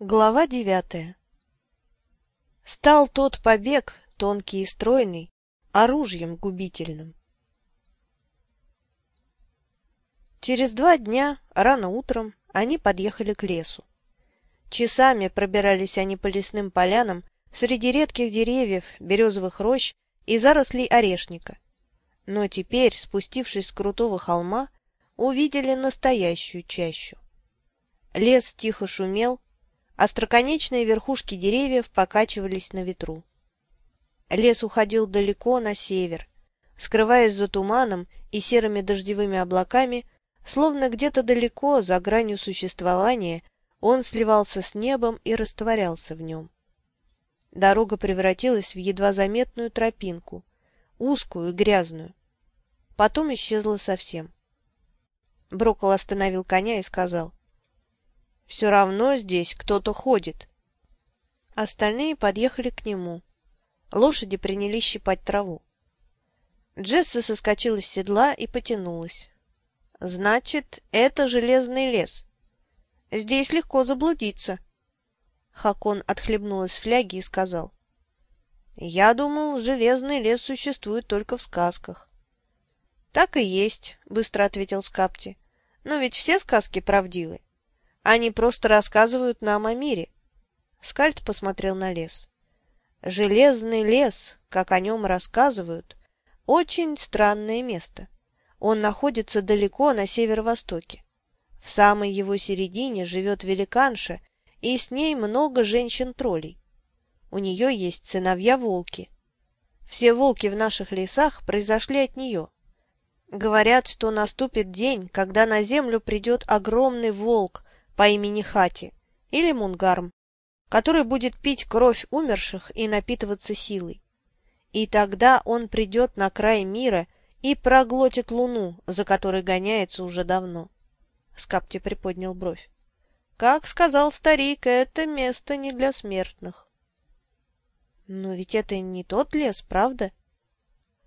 Глава девятая Стал тот побег, тонкий и стройный, оружием губительным. Через два дня, рано утром, они подъехали к лесу. Часами пробирались они по лесным полянам среди редких деревьев, березовых рощ и зарослей орешника. Но теперь, спустившись с крутого холма, увидели настоящую чащу. Лес тихо шумел, Остроконечные верхушки деревьев покачивались на ветру. Лес уходил далеко на север, скрываясь за туманом и серыми дождевыми облаками, словно где-то далеко, за гранью существования, он сливался с небом и растворялся в нем. Дорога превратилась в едва заметную тропинку, узкую и грязную. Потом исчезла совсем. Брокол остановил коня и сказал, все равно здесь кто-то ходит. Остальные подъехали к нему. Лошади принялись щипать траву. Джесса соскочила с седла и потянулась. «Значит, это железный лес. Здесь легко заблудиться». Хакон отхлебнул из фляги и сказал. «Я думал, железный лес существует только в сказках». «Так и есть», — быстро ответил Скапти. «Но ведь все сказки правдивы. Они просто рассказывают нам о мире. Скальд посмотрел на лес. Железный лес, как о нем рассказывают, очень странное место. Он находится далеко на северо-востоке. В самой его середине живет великанша, и с ней много женщин-троллей. У нее есть сыновья-волки. Все волки в наших лесах произошли от нее. Говорят, что наступит день, когда на землю придет огромный волк по имени Хати или Мунгарм, который будет пить кровь умерших и напитываться силой. И тогда он придет на край мира и проглотит луну, за которой гоняется уже давно. Скапти приподнял бровь. Как сказал старик, это место не для смертных. Но ведь это не тот лес, правда?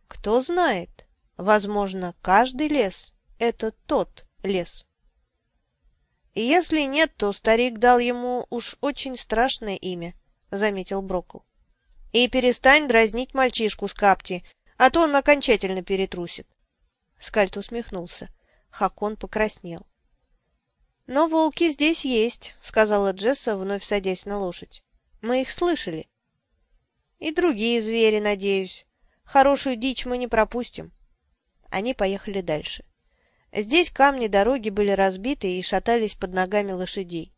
Кто знает, возможно, каждый лес — это тот лес. Если нет, то старик дал ему уж очень страшное имя, — заметил Брокл. — И перестань дразнить мальчишку с капти, а то он окончательно перетрусит. Скальт усмехнулся. Хакон покраснел. — Но волки здесь есть, — сказала Джесса, вновь садясь на лошадь. — Мы их слышали. — И другие звери, надеюсь. Хорошую дичь мы не пропустим. Они поехали дальше. Здесь камни дороги были разбиты и шатались под ногами лошадей.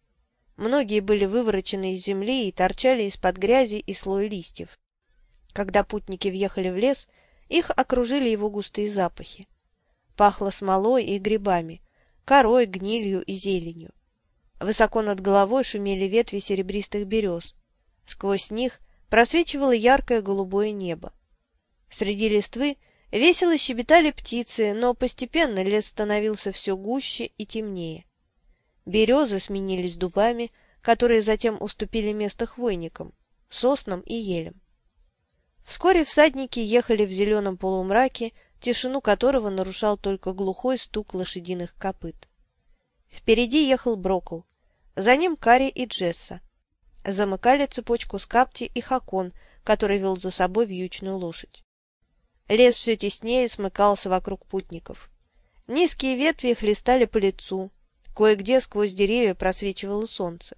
Многие были выворочены из земли и торчали из-под грязи и слоя листьев. Когда путники въехали в лес, их окружили его густые запахи. Пахло смолой и грибами, корой, гнилью и зеленью. Высоко над головой шумели ветви серебристых берез. Сквозь них просвечивало яркое голубое небо. Среди листвы Весело щебетали птицы, но постепенно лес становился все гуще и темнее. Березы сменились дубами, которые затем уступили место хвойникам, соснам и елям. Вскоре всадники ехали в зеленом полумраке, тишину которого нарушал только глухой стук лошадиных копыт. Впереди ехал Брокл, за ним Кари и Джесса. Замыкали цепочку Скапти и Хакон, который вел за собой вьючную лошадь. Лес все теснее смыкался вокруг путников. Низкие ветви хлестали по лицу, кое-где сквозь деревья просвечивало солнце.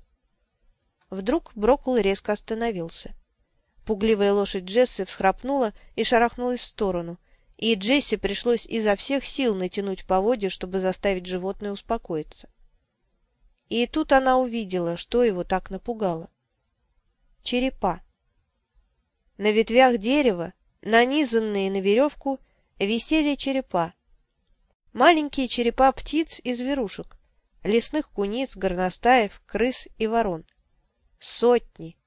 Вдруг Брокл резко остановился. Пугливая лошадь Джесси всхрапнула и шарахнулась в сторону, и Джесси пришлось изо всех сил натянуть поводья, чтобы заставить животное успокоиться. И тут она увидела, что его так напугало. Черепа. На ветвях дерева нанизанные на веревку, висели черепа. Маленькие черепа птиц и зверушек, лесных куниц, горностаев, крыс и ворон. Сотни.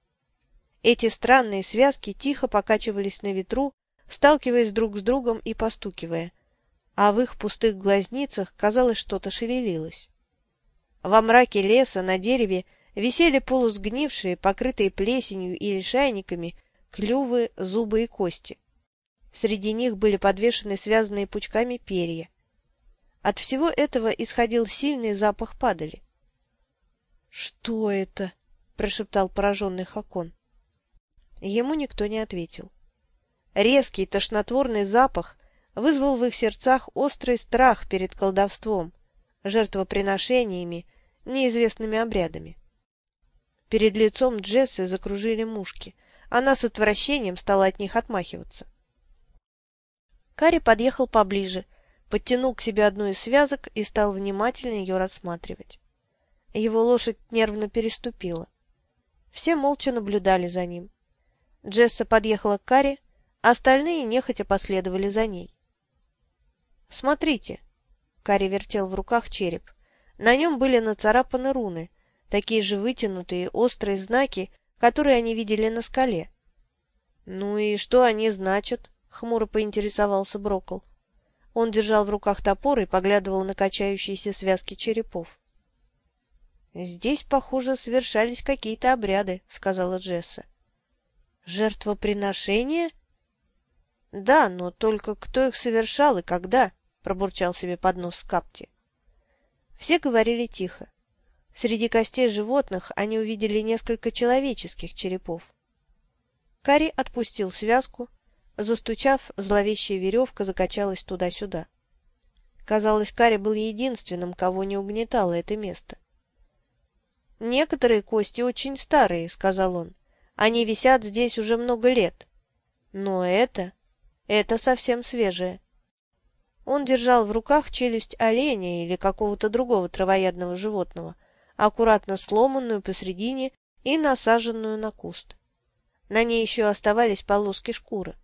Эти странные связки тихо покачивались на ветру, сталкиваясь друг с другом и постукивая, а в их пустых глазницах, казалось, что-то шевелилось. Во мраке леса на дереве висели полусгнившие, покрытые плесенью и лишайниками, клювы, зубы и кости. Среди них были подвешены связанные пучками перья. От всего этого исходил сильный запах падали. — Что это? — прошептал пораженный Хакон. Ему никто не ответил. Резкий тошнотворный запах вызвал в их сердцах острый страх перед колдовством, жертвоприношениями, неизвестными обрядами. Перед лицом Джессы закружили мушки. Она с отвращением стала от них отмахиваться. Карри подъехал поближе, подтянул к себе одну из связок и стал внимательно ее рассматривать. Его лошадь нервно переступила. Все молча наблюдали за ним. Джесса подъехала к Карри, остальные нехотя последовали за ней. «Смотрите!» — Карри вертел в руках череп. На нем были нацарапаны руны, такие же вытянутые, острые знаки, которые они видели на скале. «Ну и что они значат?» — хмуро поинтересовался Брокл. Он держал в руках топор и поглядывал на качающиеся связки черепов. «Здесь, похоже, совершались какие-то обряды», — сказала Джесса. «Жертвоприношения?» «Да, но только кто их совершал и когда?» — пробурчал себе под нос Скапти. Все говорили тихо. Среди костей животных они увидели несколько человеческих черепов. Кари отпустил связку, застучав, зловещая веревка закачалась туда-сюда. Казалось, Кари был единственным, кого не угнетало это место. «Некоторые кости очень старые», — сказал он. «Они висят здесь уже много лет. Но это... это совсем свежее». Он держал в руках челюсть оленя или какого-то другого травоядного животного — аккуратно сломанную посредине и насаженную на куст. На ней еще оставались полоски шкуры.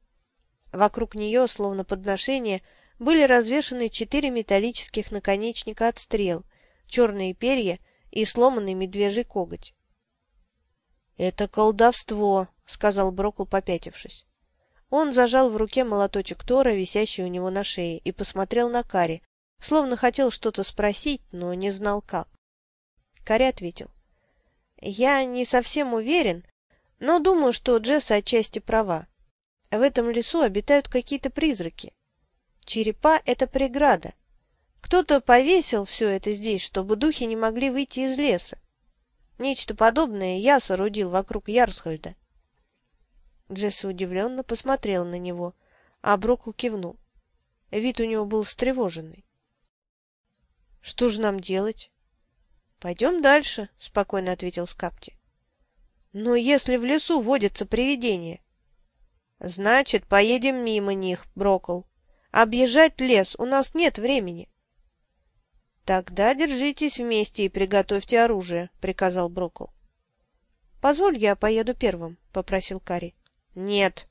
Вокруг нее, словно подношение, были развешаны четыре металлических наконечника от стрел, черные перья и сломанный медвежий коготь. — Это колдовство, — сказал Брокл, попятившись. Он зажал в руке молоточек Тора, висящий у него на шее, и посмотрел на Кари, словно хотел что-то спросить, но не знал как. Карри ответил. «Я не совсем уверен, но думаю, что Джесса отчасти права. В этом лесу обитают какие-то призраки. Черепа — это преграда. Кто-то повесил все это здесь, чтобы духи не могли выйти из леса. Нечто подобное я соорудил вокруг Ярсхольда». Джесса удивленно посмотрела на него, а Брокл кивнул. Вид у него был встревоженный. «Что же нам делать?» «Пойдем дальше», — спокойно ответил Скапти. «Но если в лесу водятся привидения...» «Значит, поедем мимо них, Брокл. Объезжать лес у нас нет времени». «Тогда держитесь вместе и приготовьте оружие», — приказал Брокл. «Позволь, я поеду первым», — попросил Кари. «Нет».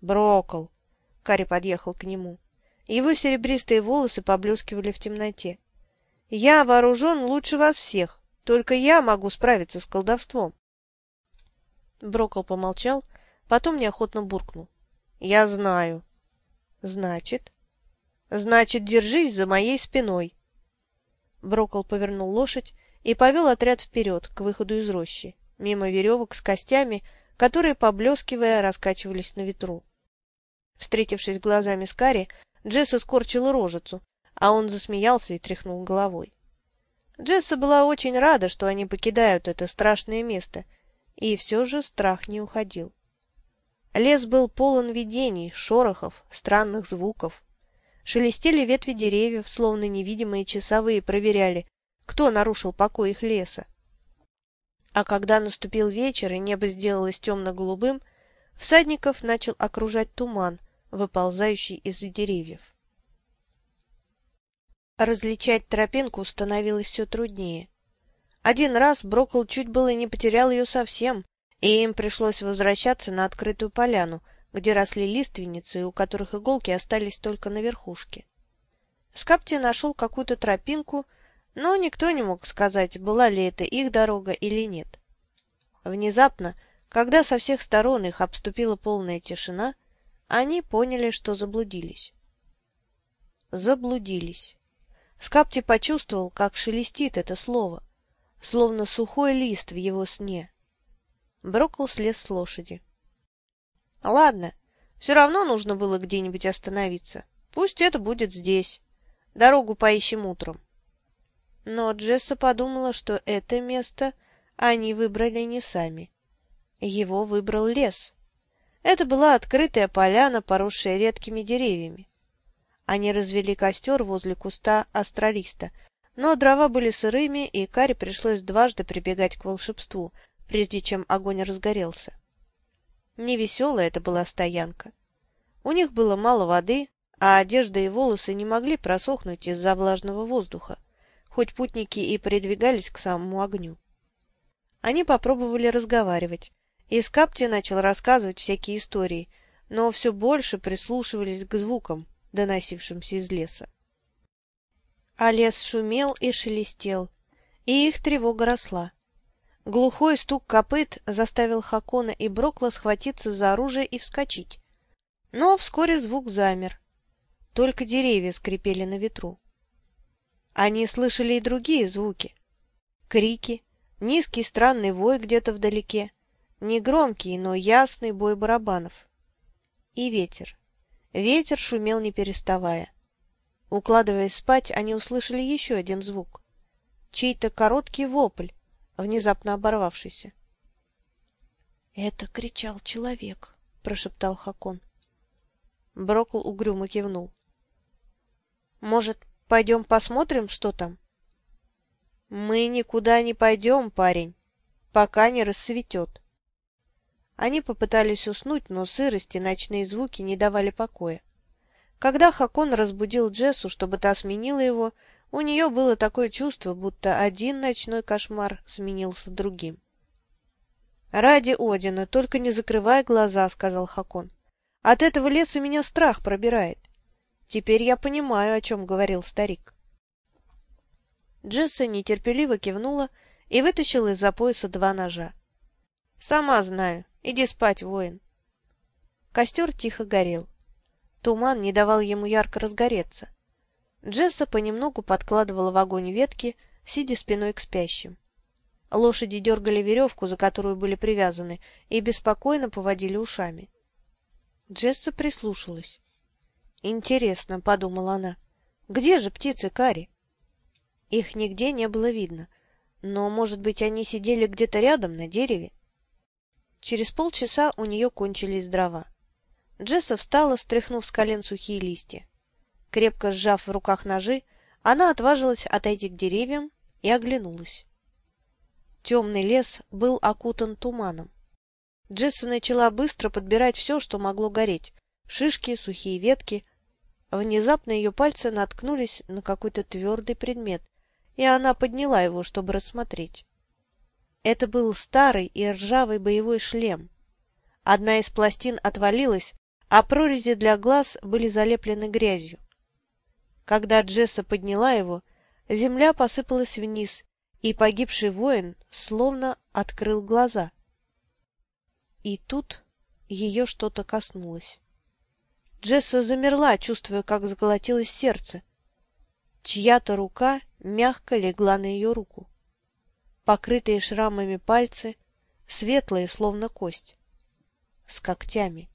«Брокл». Кари подъехал к нему. Его серебристые волосы поблескивали в темноте. Я вооружен лучше вас всех. Только я могу справиться с колдовством. Брокол помолчал, потом неохотно буркнул. Я знаю. Значит? Значит, держись за моей спиной. Брокол повернул лошадь и повел отряд вперед, к выходу из рощи, мимо веревок с костями, которые, поблескивая, раскачивались на ветру. Встретившись глазами с Карри, Джесса скорчила рожицу, а он засмеялся и тряхнул головой. Джесса была очень рада, что они покидают это страшное место, и все же страх не уходил. Лес был полон видений, шорохов, странных звуков. Шелестели ветви деревьев, словно невидимые часовые проверяли, кто нарушил покой их леса. А когда наступил вечер и небо сделалось темно-голубым, всадников начал окружать туман, выползающий из-за деревьев. Различать тропинку становилось все труднее. Один раз Брокл чуть было не потерял ее совсем, и им пришлось возвращаться на открытую поляну, где росли лиственницы, у которых иголки остались только на верхушке. Скапти нашел какую-то тропинку, но никто не мог сказать, была ли это их дорога или нет. Внезапно, когда со всех сторон их обступила полная тишина, они поняли, что заблудились. Заблудились. Скапти почувствовал, как шелестит это слово, словно сухой лист в его сне. Брокл слез с лошади. — Ладно, все равно нужно было где-нибудь остановиться. Пусть это будет здесь. Дорогу поищем утром. Но Джесса подумала, что это место они выбрали не сами. Его выбрал лес. Это была открытая поляна, поросшая редкими деревьями. Они развели костер возле куста астралиста, но дрова были сырыми, и Каре пришлось дважды прибегать к волшебству, прежде чем огонь разгорелся. Невеселая это была стоянка. У них было мало воды, а одежда и волосы не могли просохнуть из-за влажного воздуха, хоть путники и придвигались к самому огню. Они попробовали разговаривать, и Скапти начал рассказывать всякие истории, но все больше прислушивались к звукам, доносившимся из леса. А лес шумел и шелестел, и их тревога росла. Глухой стук копыт заставил Хакона и Брокла схватиться за оружие и вскочить. Но вскоре звук замер. Только деревья скрипели на ветру. Они слышали и другие звуки. Крики, низкий странный вой где-то вдалеке, негромкий, но ясный бой барабанов. И ветер. Ветер шумел не переставая. Укладываясь спать, они услышали еще один звук. Чей-то короткий вопль, внезапно оборвавшийся. — Это кричал человек, — прошептал Хакон. Брокл угрюмо кивнул. — Может, пойдем посмотрим, что там? — Мы никуда не пойдем, парень, пока не рассветет. Они попытались уснуть, но сырость и ночные звуки не давали покоя. Когда Хакон разбудил Джессу, чтобы та сменила его, у нее было такое чувство, будто один ночной кошмар сменился другим. «Ради Одина, только не закрывай глаза», — сказал Хакон. «От этого леса меня страх пробирает. Теперь я понимаю, о чем говорил старик». Джесса нетерпеливо кивнула и вытащила из-за пояса два ножа. «Сама знаю. Иди спать, воин». Костер тихо горел. Туман не давал ему ярко разгореться. Джесса понемногу подкладывала в огонь ветки, сидя спиной к спящим. Лошади дергали веревку, за которую были привязаны, и беспокойно поводили ушами. Джесса прислушалась. «Интересно», — подумала она, — «где же птицы Кари?» Их нигде не было видно, но, может быть, они сидели где-то рядом на дереве? Через полчаса у нее кончились дрова. Джесса встала, стряхнув с колен сухие листья. Крепко сжав в руках ножи, она отважилась отойти к деревьям и оглянулась. Темный лес был окутан туманом. Джесса начала быстро подбирать все, что могло гореть — шишки, сухие ветки. Внезапно ее пальцы наткнулись на какой-то твердый предмет, и она подняла его, чтобы рассмотреть. Это был старый и ржавый боевой шлем. Одна из пластин отвалилась, а прорези для глаз были залеплены грязью. Когда Джесса подняла его, земля посыпалась вниз, и погибший воин словно открыл глаза. И тут ее что-то коснулось. Джесса замерла, чувствуя, как заколотилось сердце. Чья-то рука мягко легла на ее руку. Покрытые шрамами пальцы, светлые, словно кость, с когтями.